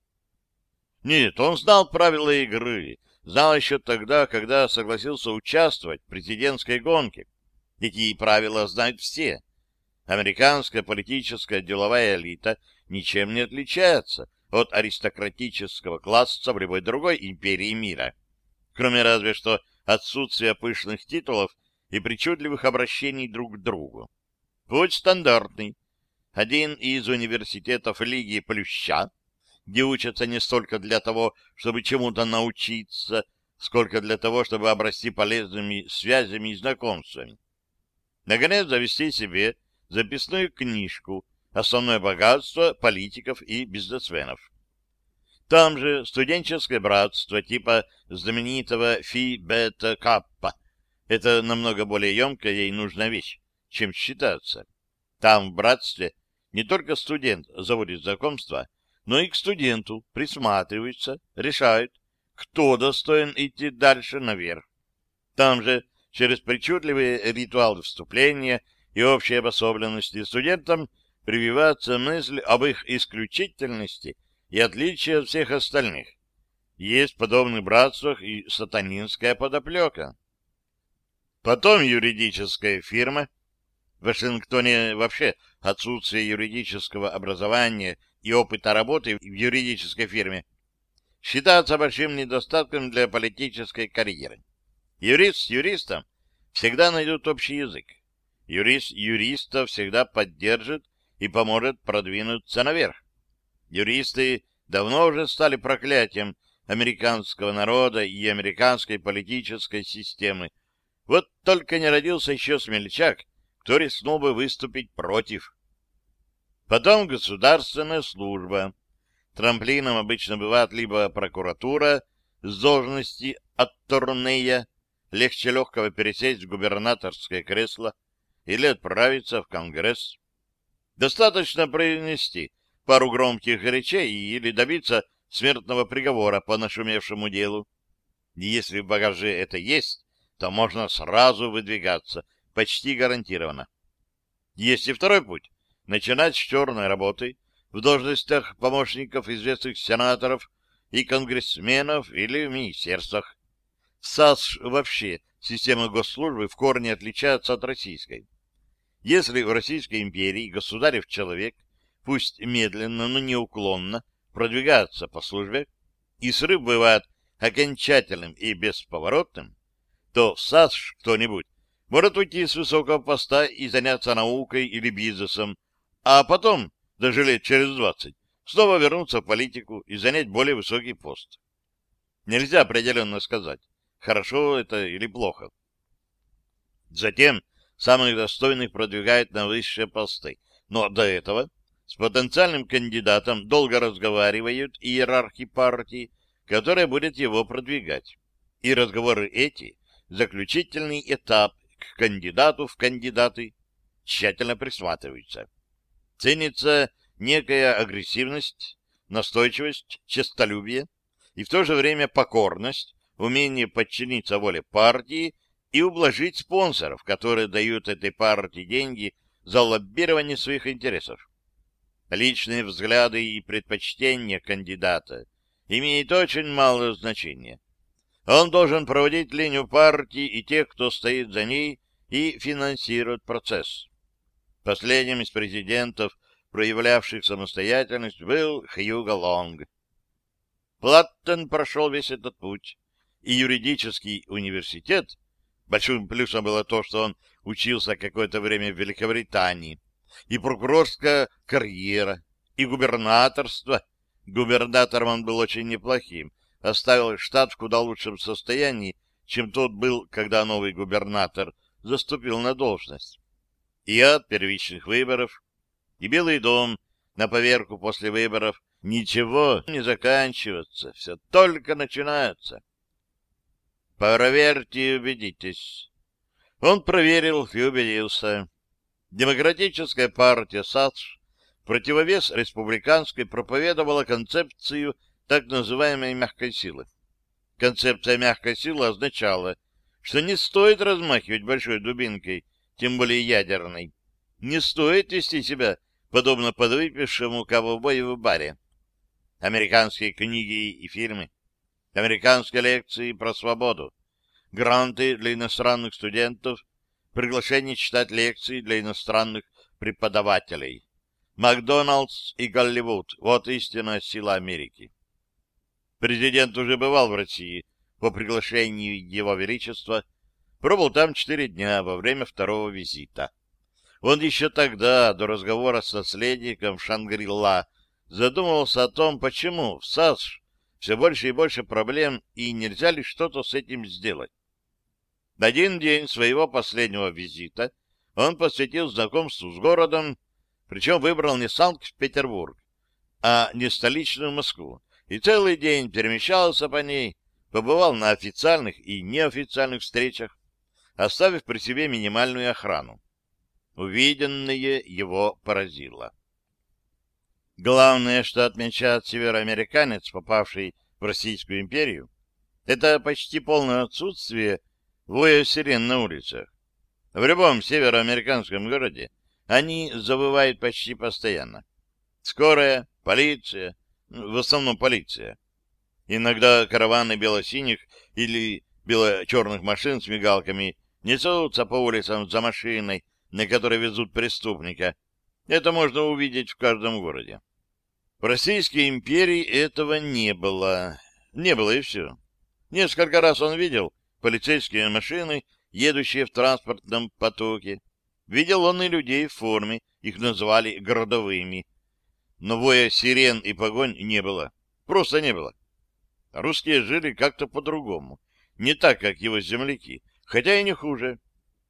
Нет, он знал правила игры, знал еще тогда, когда согласился участвовать в президентской гонке. Эти правила знают все. Американская политическая деловая элита ничем не отличается от аристократического класса в любой другой империи мира, кроме разве что отсутствия пышных титулов и причудливых обращений друг к другу. Путь стандартный. Один из университетов Лиги Плюща где учатся не столько для того, чтобы чему-то научиться, сколько для того, чтобы обрасти полезными связями и знакомствами. Наконец, завести себе записную книжку «Основное богатство политиков и бизнесменов». Там же студенческое братство типа знаменитого Фи-Бета-Каппа. Это намного более емкая и нужная вещь, чем считаться. Там в братстве не только студент заводит знакомства, но и к студенту присматриваются, решают, кто достоин идти дальше наверх. Там же через причудливые ритуалы вступления и общей обособленности студентам прививается мысль об их исключительности и отличии от всех остальных. Есть в подобных братствах и сатанинская подоплека. Потом юридическая фирма. В Вашингтоне вообще отсутствие юридического образования – и опыта работы в юридической фирме считается большим недостатком для политической карьеры. Юрист с юристом всегда найдут общий язык. Юрист юриста всегда поддержит и поможет продвинуться наверх. Юристы давно уже стали проклятием американского народа и американской политической системы. Вот только не родился еще смельчак, кто рискнул бы выступить против. Потом государственная служба. Трамплином обычно бывает либо прокуратура с должности отторнея, легче легкого пересесть в губернаторское кресло или отправиться в Конгресс. Достаточно произнести пару громких речей или добиться смертного приговора по нашумевшему делу. Если в багаже это есть, то можно сразу выдвигаться, почти гарантированно. Есть и второй путь — начинать с черной работы в должностях помощников известных сенаторов и конгрессменов или в министерствах. В САС вообще система госслужбы в корне отличается от российской. Если в Российской империи государев человек, пусть медленно, но неуклонно, продвигается по службе, и срыв бывает окончательным и бесповоротным, то в САС кто-нибудь может уйти с высокого поста и заняться наукой или бизнесом, а потом, даже лет через двадцать, снова вернуться в политику и занять более высокий пост. Нельзя определенно сказать, хорошо это или плохо. Затем самых достойных продвигают на высшие посты, но до этого с потенциальным кандидатом долго разговаривают иерархи партии, которая будет его продвигать. И разговоры эти — заключительный этап к кандидату в кандидаты тщательно присматриваются. Ценится некая агрессивность, настойчивость, честолюбие и в то же время покорность, умение подчиниться воле партии и ублажить спонсоров, которые дают этой партии деньги за лоббирование своих интересов. Личные взгляды и предпочтения кандидата имеют очень мало значения. Он должен проводить линию партии и тех, кто стоит за ней и финансирует процесс. Последним из президентов, проявлявших самостоятельность, был Хьюго Лонг. Платтен прошел весь этот путь, и юридический университет, большим плюсом было то, что он учился какое-то время в Великобритании, и прокурорская карьера, и губернаторство. Губернатором он был очень неплохим, оставил штат в куда лучшем состоянии, чем тот был, когда новый губернатор заступил на должность. И от первичных выборов, и Белый дом на поверку после выборов ничего не заканчивается, все только начинается. Проверьте и убедитесь. Он проверил и убедился. Демократическая партия САС противовес республиканской проповедовала концепцию так называемой мягкой силы. Концепция мягкой силы означала, что не стоит размахивать большой дубинкой, тем более ядерной. Не стоит вести себя, подобно подвыпившему ковбою в баре. Американские книги и фильмы, американские лекции про свободу, гранты для иностранных студентов приглашение читать лекции для иностранных преподавателей. Макдоналдс и Голливуд — вот истинная сила Америки. Президент уже бывал в России по приглашению Его Величества, пробыл там четыре дня во время второго визита. Он еще тогда, до разговора с наследником Шангрила, задумывался о том, почему в САС все больше и больше проблем, и нельзя ли что-то с этим сделать. На один день своего последнего визита он посвятил знакомству с городом, причем выбрал не Санкт-Петербург, а не столичную Москву, и целый день перемещался по ней, побывал на официальных и неофициальных встречах, оставив при себе минимальную охрану. Увиденное его поразило. Главное, что отмечает североамериканец, попавший в Российскую империю, это почти полное отсутствие воя сирен на улицах. В любом североамериканском городе они завывают почти постоянно. Скорая, полиция, в основном полиция. Иногда караваны бело-синих или бело-черных машин с мигалками несутся по улицам за машиной, на которой везут преступника. Это можно увидеть в каждом городе. В Российской империи этого не было. Не было и все. Несколько раз он видел, полицейские машины, едущие в транспортном потоке. Видел он и людей в форме, их называли городовыми. Но воя сирен и погонь не было. Просто не было. Русские жили как-то по-другому. Не так, как его земляки, хотя и не хуже.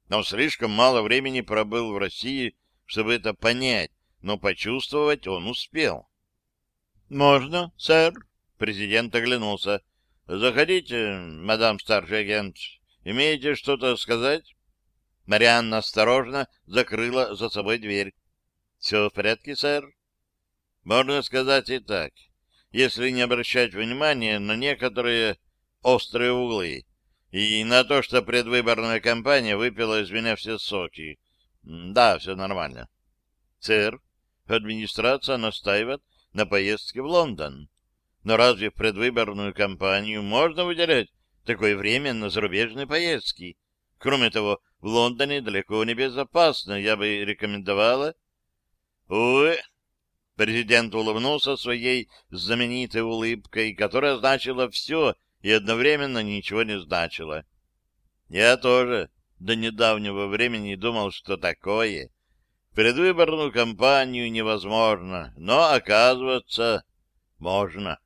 Но слишком мало времени пробыл в России, чтобы это понять, но почувствовать он успел. — Можно, сэр? — президент оглянулся. Заходите, мадам старший агент. Имеете что-то сказать? Марианна осторожно закрыла за собой дверь. — Все в порядке, сэр? — Можно сказать и так, если не обращать внимания на некоторые острые углы и на то, что предвыборная кампания выпила из меня все соки. Да, все нормально. — Сэр, администрация настаивает на поездке в Лондон. Но разве в предвыборную кампанию можно выделять такое время на зарубежные поездки? Кроме того, в Лондоне далеко не безопасно. Я бы рекомендовала... Увы, президент улыбнулся своей знаменитой улыбкой, которая значила все и одновременно ничего не значила. Я тоже до недавнего времени думал, что такое. Предвыборную кампанию невозможно, но, оказывается, можно.